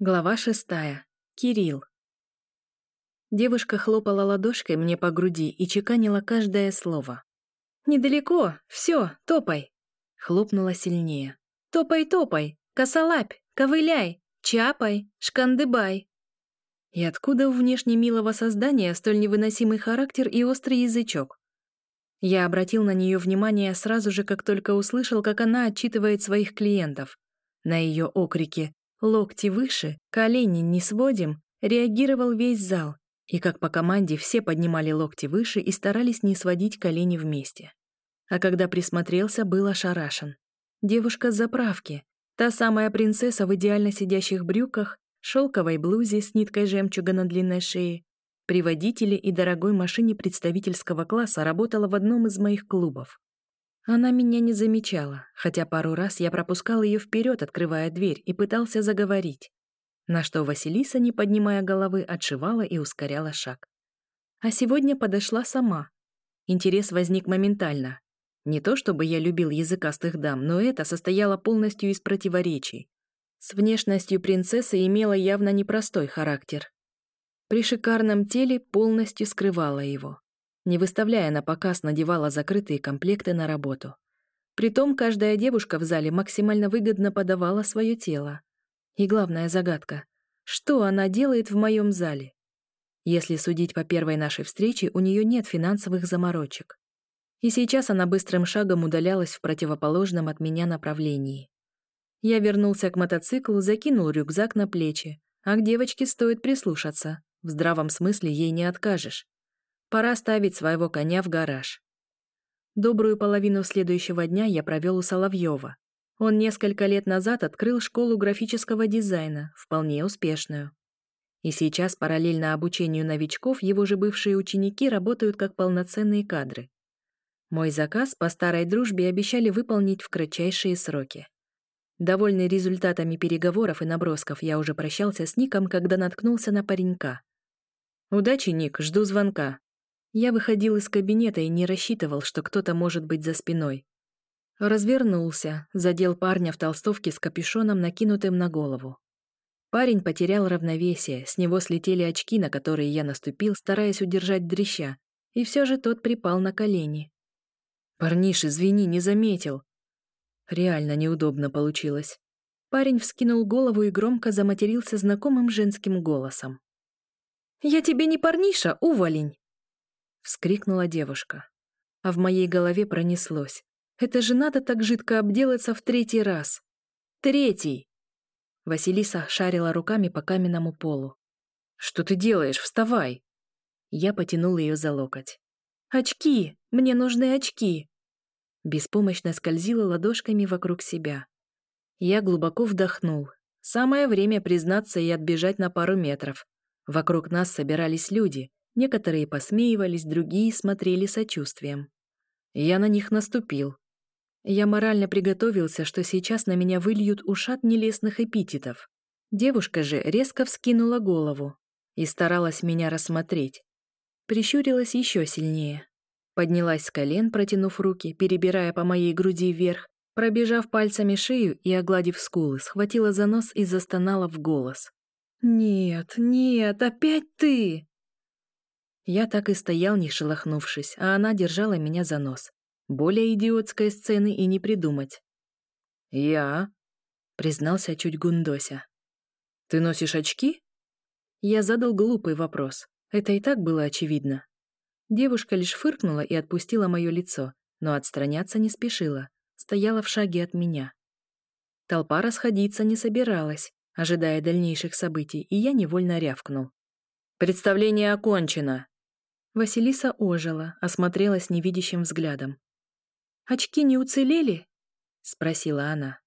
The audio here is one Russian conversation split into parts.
Глава шестая. Кирилл. Девушка хлопала ладошкой мне по груди и чеканила каждое слово. «Недалеко! Все, топай!» Хлопнула сильнее. «Топай, топай! Косолапь! Ковыляй! Чапай! Шкандыбай!» И откуда у внешне милого создания столь невыносимый характер и острый язычок? Я обратил на нее внимание сразу же, как только услышал, как она отчитывает своих клиентов. На ее окрики Локти выше, колени не сводим, реагировал весь зал, и как по команде все поднимали локти выше и старались не сводить колени вместе. А когда присмотрелся, был ошарашен. Девушка с заправки, та самая принцесса в идеально сидящих брюках, шелковой блузе с ниткой жемчуга на длинной шее, при водителе и дорогой машине представительского класса работала в одном из моих клубов. Она меня не замечала, хотя пару раз я пропускал ее вперед, открывая дверь, и пытался заговорить. На что Василиса, не поднимая головы, отшивала и ускоряла шаг. А сегодня подошла сама. Интерес возник моментально. Не то чтобы я любил языкастых дам, но это состояло полностью из противоречий. С внешностью принцессы имела явно непростой характер. При шикарном теле полностью скрывала его не выставляя на показ, надевала закрытые комплекты на работу. Притом каждая девушка в зале максимально выгодно подавала свое тело. И главная загадка — что она делает в моем зале? Если судить по первой нашей встрече, у нее нет финансовых заморочек. И сейчас она быстрым шагом удалялась в противоположном от меня направлении. Я вернулся к мотоциклу, закинул рюкзак на плечи, а к девочке стоит прислушаться. В здравом смысле ей не откажешь. Пора ставить своего коня в гараж. Добрую половину следующего дня я провел у Соловьева. Он несколько лет назад открыл школу графического дизайна, вполне успешную. И сейчас параллельно обучению новичков его же бывшие ученики работают как полноценные кадры. Мой заказ по старой дружбе обещали выполнить в кратчайшие сроки. Довольный результатами переговоров и набросков, я уже прощался с Ником, когда наткнулся на паренька. «Удачи, Ник, жду звонка», я выходил из кабинета и не рассчитывал, что кто-то может быть за спиной. Развернулся, задел парня в толстовке с капюшоном, накинутым на голову. Парень потерял равновесие, с него слетели очки, на которые я наступил, стараясь удержать дрища, и все же тот припал на колени. «Парниш, извини, не заметил». Реально неудобно получилось. Парень вскинул голову и громко заматерился знакомым женским голосом. «Я тебе не парниша, уволень!» Вскрикнула девушка. А в моей голове пронеслось. Это же надо так жидко обделаться в третий раз. Третий! Василиса шарила руками по каменному полу. «Что ты делаешь? Вставай!» Я потянул ее за локоть. «Очки! Мне нужны очки!» Беспомощно скользила ладошками вокруг себя. Я глубоко вдохнул. Самое время признаться и отбежать на пару метров. Вокруг нас собирались люди, Некоторые посмеивались, другие смотрели сочувствием. Я на них наступил. Я морально приготовился, что сейчас на меня выльют ушат нелестных эпитетов. Девушка же резко вскинула голову и старалась меня рассмотреть. Прищурилась еще сильнее. Поднялась с колен, протянув руки, перебирая по моей груди вверх, пробежав пальцами шею и огладив скулы, схватила за нос и застонала в голос. «Нет, нет, опять ты!» Я так и стоял, не шелохнувшись, а она держала меня за нос. Более идиотской сцены и не придумать. «Я?» — признался чуть Гундося. «Ты носишь очки?» Я задал глупый вопрос. Это и так было очевидно. Девушка лишь фыркнула и отпустила мое лицо, но отстраняться не спешила, стояла в шаге от меня. Толпа расходиться не собиралась, ожидая дальнейших событий, и я невольно рявкнул. «Представление окончено!» Василиса ожила, осмотрелась невидящим взглядом. «Очки не уцелели?» — спросила она.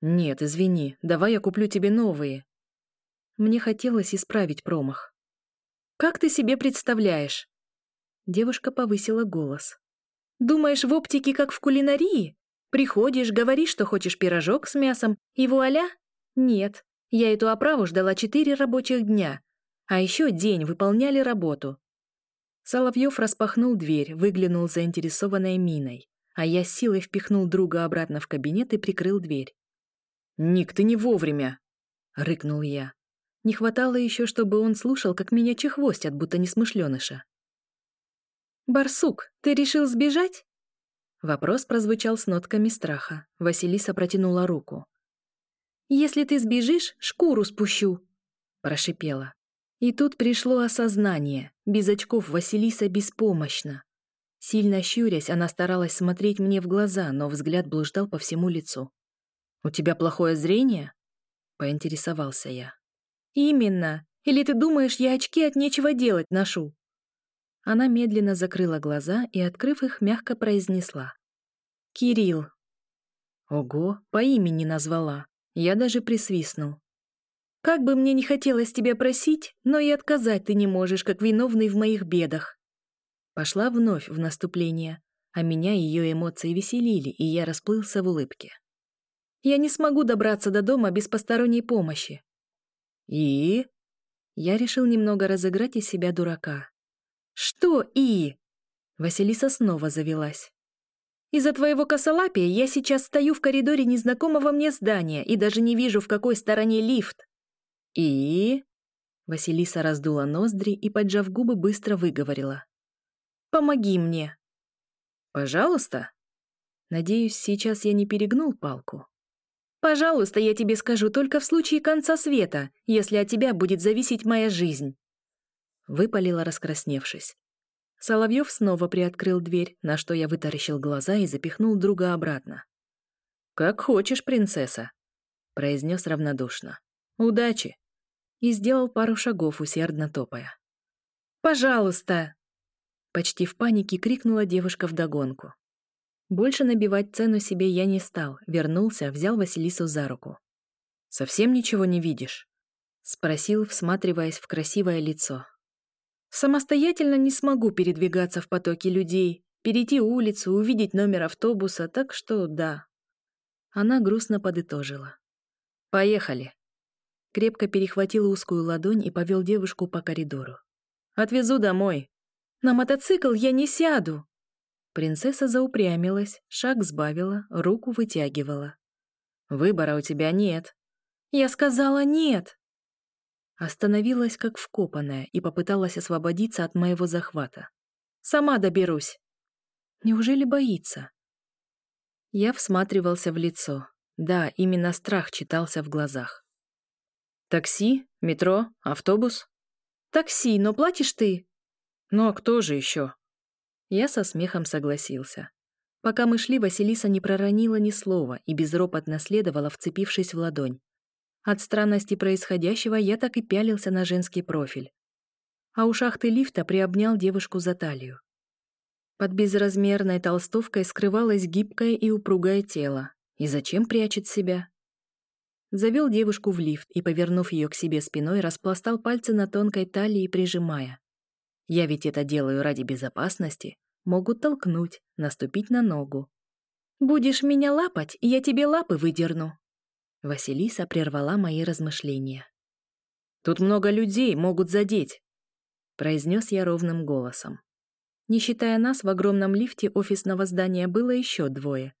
«Нет, извини, давай я куплю тебе новые». Мне хотелось исправить промах. «Как ты себе представляешь?» Девушка повысила голос. «Думаешь, в оптике, как в кулинарии? Приходишь, говоришь, что хочешь пирожок с мясом, и вуаля? Нет, я эту оправу ждала четыре рабочих дня, а еще день выполняли работу. Соловьев распахнул дверь, выглянул заинтересованной миной, а я силой впихнул друга обратно в кабинет и прикрыл дверь. «Ник, ты не вовремя!» рыкнул я. Не хватало еще, чтобы он слушал, как меня чехвостят, будто несмышленыша. «Барсук, ты решил сбежать?» Вопрос прозвучал с нотками страха. Василиса протянула руку. «Если ты сбежишь, шкуру спущу!» Прошипела. И тут пришло осознание. Без очков Василиса беспомощна. Сильно щурясь, она старалась смотреть мне в глаза, но взгляд блуждал по всему лицу. «У тебя плохое зрение?» — поинтересовался я. «Именно. Или ты думаешь, я очки от нечего делать ношу?» Она медленно закрыла глаза и, открыв их, мягко произнесла. «Кирилл». Ого, по имени назвала. Я даже присвистнул. «Как бы мне не хотелось тебя просить, но и отказать ты не можешь, как виновный в моих бедах». Пошла вновь в наступление, а меня ее эмоции веселили, и я расплылся в улыбке. «Я не смогу добраться до дома без посторонней помощи». «И?» Я решил немного разыграть из себя дурака. «Что «и»?» Василиса снова завелась. «Из-за твоего косолапия я сейчас стою в коридоре незнакомого мне здания и даже не вижу, в какой стороне лифт». «И?» Василиса раздула ноздри и, поджав губы, быстро выговорила. «Помоги мне». «Пожалуйста?» Надеюсь, сейчас я не перегнул палку. «Пожалуйста, я тебе скажу только в случае конца света, если от тебя будет зависеть моя жизнь». Выпалила, раскрасневшись. Соловьев снова приоткрыл дверь, на что я вытаращил глаза и запихнул друга обратно. «Как хочешь, принцесса», — произнес равнодушно. «Удачи!» И сделал пару шагов, усердно топая. «Пожалуйста!» Почти в панике крикнула девушка вдогонку. Больше набивать цену себе я не стал, вернулся, взял Василису за руку. «Совсем ничего не видишь?» — спросил, всматриваясь в красивое лицо. Самостоятельно не смогу передвигаться в потоке людей, перейти улицу, увидеть номер автобуса, так что да. Она грустно подытожила. «Поехали». Крепко перехватил узкую ладонь и повел девушку по коридору. «Отвезу домой». «На мотоцикл я не сяду!» Принцесса заупрямилась, шаг сбавила, руку вытягивала. «Выбора у тебя нет». «Я сказала нет!» Остановилась как вкопанная и попыталась освободиться от моего захвата. «Сама доберусь!» Неужели боится? Я всматривался в лицо. Да, именно страх читался в глазах. «Такси? Метро? Автобус?» «Такси, но платишь ты?» «Ну а кто же еще?» Я со смехом согласился. Пока мы шли, Василиса не проронила ни слова и безропотно следовала, вцепившись в ладонь. От странности происходящего я так и пялился на женский профиль. А у шахты лифта приобнял девушку за талию. Под безразмерной толстовкой скрывалось гибкое и упругое тело. И зачем прячет себя? Завел девушку в лифт и, повернув ее к себе спиной, распластал пальцы на тонкой талии, прижимая. Я ведь это делаю ради безопасности. Могут толкнуть, наступить на ногу. «Будешь меня лапать, я тебе лапы выдерну», Василиса прервала мои размышления. «Тут много людей, могут задеть», — произнес я ровным голосом. Не считая нас, в огромном лифте офисного здания было еще двое.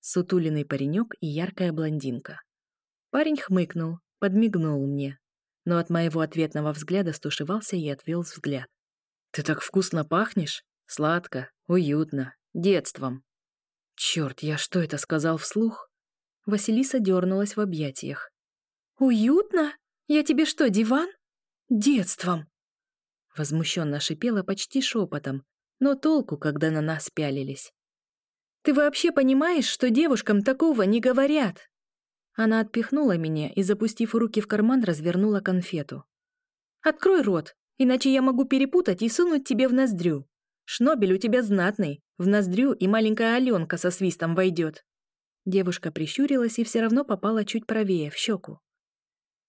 Сутулиный паренек и яркая блондинка. Парень хмыкнул, подмигнул мне, но от моего ответного взгляда стушевался и отвел взгляд. «Ты так вкусно пахнешь? Сладко, уютно, детством». Черт, я что это сказал вслух? Василиса дернулась в объятиях. «Уютно? Я тебе что, диван? Детством!» Возмущенно шипела почти шепотом, но толку, когда на нас пялились. «Ты вообще понимаешь, что девушкам такого не говорят?» Она отпихнула меня и, запустив руки в карман, развернула конфету. «Открой рот, иначе я могу перепутать и сунуть тебе в ноздрю. Шнобель у тебя знатный, в ноздрю и маленькая Аленка со свистом войдет». Девушка прищурилась и все равно попала чуть правее, в щеку.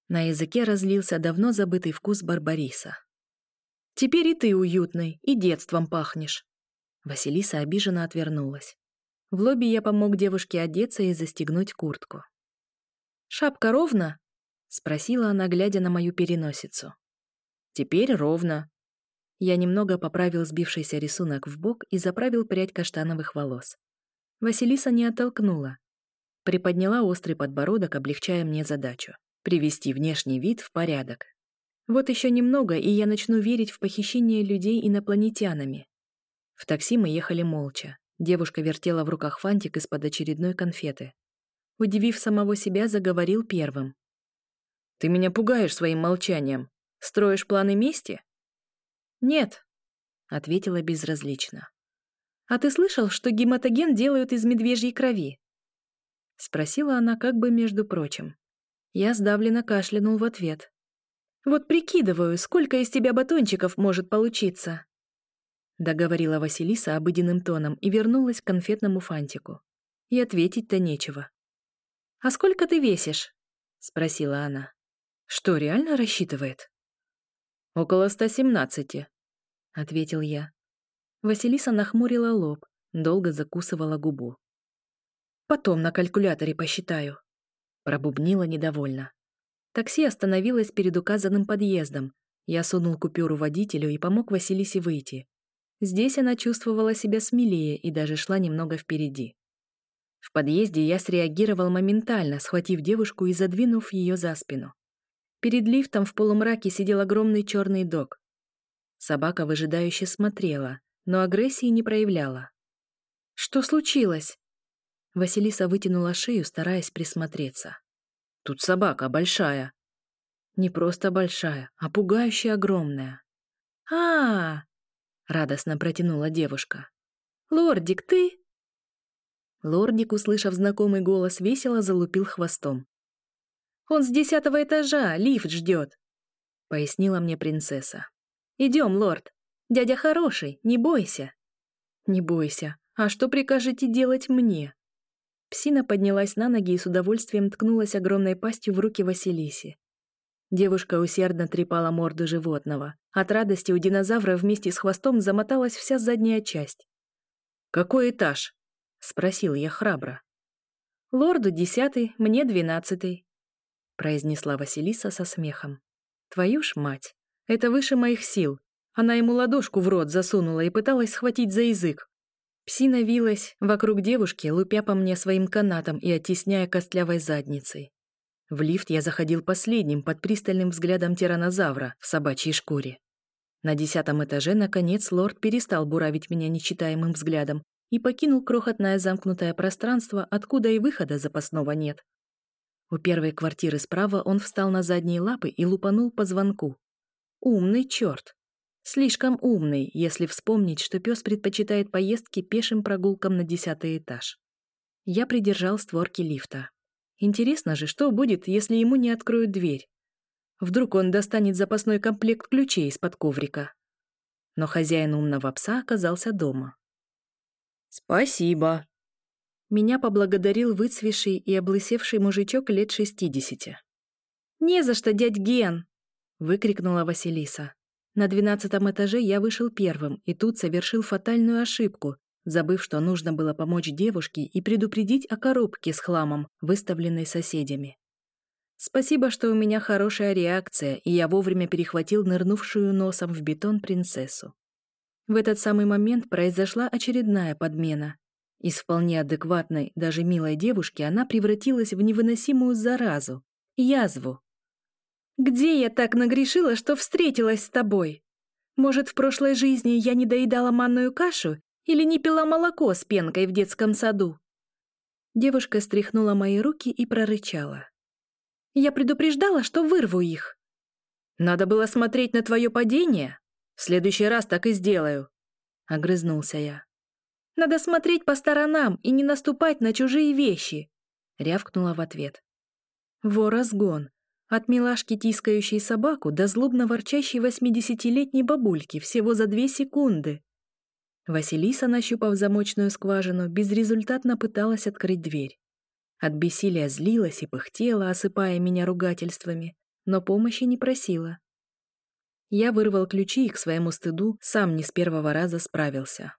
На языке разлился давно забытый вкус барбариса. «Теперь и ты уютный, и детством пахнешь». Василиса обиженно отвернулась. В лобби я помог девушке одеться и застегнуть куртку. «Шапка ровно?» — спросила она, глядя на мою переносицу. «Теперь ровно». Я немного поправил сбившийся рисунок в бок и заправил прядь каштановых волос. Василиса не оттолкнула. Приподняла острый подбородок, облегчая мне задачу. привести внешний вид в порядок. Вот еще немного, и я начну верить в похищение людей инопланетянами. В такси мы ехали молча. Девушка вертела в руках фантик из-под очередной конфеты. Удивив самого себя, заговорил первым. «Ты меня пугаешь своим молчанием. Строишь планы мести?» «Нет», — ответила безразлично. «А ты слышал, что гематоген делают из медвежьей крови?» Спросила она как бы между прочим. Я сдавленно кашлянул в ответ. «Вот прикидываю, сколько из тебя батончиков может получиться?» Договорила Василиса обыденным тоном и вернулась к конфетному фантику. И ответить-то нечего. «А сколько ты весишь?» — спросила она. «Что, реально рассчитывает?» «Около 117», — ответил я. Василиса нахмурила лоб, долго закусывала губу. Потом на калькуляторе посчитаю. Пробубнила недовольно. Такси остановилось перед указанным подъездом. Я сунул купюру водителю и помог Василисе выйти. Здесь она чувствовала себя смелее и даже шла немного впереди. В подъезде я среагировал моментально, схватив девушку и задвинув ее за спину. Перед лифтом в полумраке сидел огромный черный дог. Собака выжидающе смотрела, но агрессии не проявляла. «Что случилось?» Василиса вытянула шею, стараясь присмотреться. «Тут собака большая». «Не просто большая, а пугающе огромная». а, -а, -а радостно протянула девушка. «Лордик, ты?» Лордик, услышав знакомый голос, весело залупил хвостом. «Он с десятого этажа, лифт ждет», — пояснила мне принцесса. «Идем, лорд. Дядя хороший, не бойся». «Не бойся. А что прикажете делать мне?» Псина поднялась на ноги и с удовольствием ткнулась огромной пастью в руки Василиси. Девушка усердно трепала морду животного. От радости у динозавра вместе с хвостом замоталась вся задняя часть. «Какой этаж?» — спросил я храбро. «Лорду десятый, мне двенадцатый», — произнесла Василиса со смехом. «Твою ж мать! Это выше моих сил!» Она ему ладошку в рот засунула и пыталась схватить за язык. Псина вилась вокруг девушки, лупя по мне своим канатом и оттесняя костлявой задницей. В лифт я заходил последним под пристальным взглядом тиранозавра в собачьей шкуре. На десятом этаже, наконец, лорд перестал буравить меня нечитаемым взглядом и покинул крохотное замкнутое пространство, откуда и выхода запасного нет. У первой квартиры справа он встал на задние лапы и лупанул по звонку. Умный черт! Слишком умный, если вспомнить, что пес предпочитает поездки пешим прогулкам на десятый этаж. Я придержал створки лифта. Интересно же, что будет, если ему не откроют дверь? Вдруг он достанет запасной комплект ключей из-под коврика. Но хозяин умного пса оказался дома. «Спасибо!» Меня поблагодарил выцвеший и облысевший мужичок лет шестидесяти. «Не за что, дядь Ген!» — выкрикнула Василиса. На двенадцатом этаже я вышел первым и тут совершил фатальную ошибку, забыв, что нужно было помочь девушке и предупредить о коробке с хламом, выставленной соседями. Спасибо, что у меня хорошая реакция, и я вовремя перехватил нырнувшую носом в бетон принцессу. В этот самый момент произошла очередная подмена. Из вполне адекватной, даже милой девушки она превратилась в невыносимую заразу, язву, где я так нагрешила, что встретилась с тобой? Может, в прошлой жизни я не доедала манную кашу или не пила молоко с пенкой в детском саду?» Девушка стряхнула мои руки и прорычала. «Я предупреждала, что вырву их». «Надо было смотреть на твое падение. В следующий раз так и сделаю», — огрызнулся я. «Надо смотреть по сторонам и не наступать на чужие вещи», — рявкнула в ответ. Во разгон. От милашки, тискающей собаку, до злобно ворчащей восьмидесятилетней бабульки всего за две секунды. Василиса, нащупав замочную скважину, безрезультатно пыталась открыть дверь. От бессилия злилась и пыхтела, осыпая меня ругательствами, но помощи не просила. Я вырвал ключи и к своему стыду сам не с первого раза справился.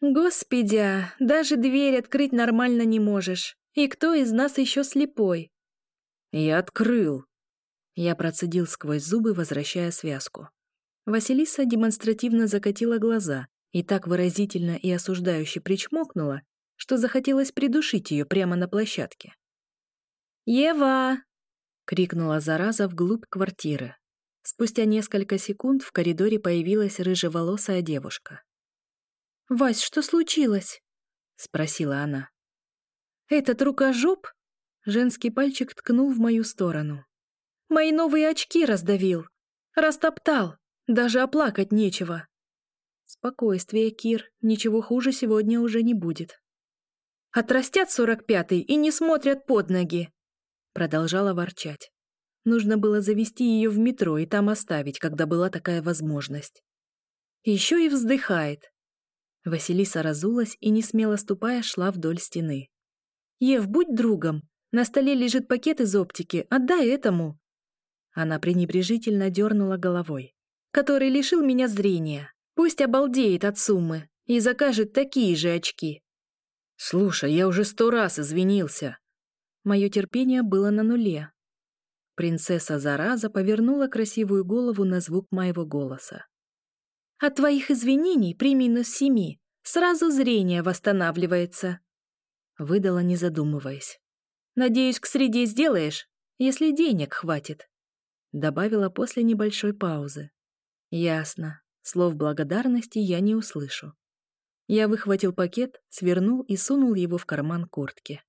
«Господи, даже дверь открыть нормально не можешь. И кто из нас еще слепой?» «Я открыл!» Я процедил сквозь зубы, возвращая связку. Василиса демонстративно закатила глаза и так выразительно и осуждающе причмокнула, что захотелось придушить ее прямо на площадке. «Ева!» — крикнула зараза вглубь квартиры. Спустя несколько секунд в коридоре появилась рыжеволосая девушка. «Вась, что случилось?» — спросила она. «Этот рукожоп?» — женский пальчик ткнул в мою сторону. «Мои новые очки раздавил, растоптал, даже оплакать нечего». «Спокойствие, Кир, ничего хуже сегодня уже не будет». «Отрастят сорок пятый и не смотрят под ноги!» Продолжала ворчать. Нужно было завести ее в метро и там оставить, когда была такая возможность. Еще и вздыхает. Василиса разулась и, не смело ступая, шла вдоль стены. «Ев, будь другом. На столе лежит пакет из оптики. Отдай этому». Она пренебрежительно дернула головой. «Который лишил меня зрения. Пусть обалдеет от суммы и закажет такие же очки». «Слушай, я уже сто раз извинился». Мое терпение было на нуле. Принцесса Зараза повернула красивую голову на звук моего голоса. От твоих извинений при минус семи сразу зрение восстанавливается. Выдала, не задумываясь. Надеюсь, к среде сделаешь, если денег хватит. Добавила после небольшой паузы. Ясно. Слов благодарности я не услышу. Я выхватил пакет, свернул и сунул его в карман куртки.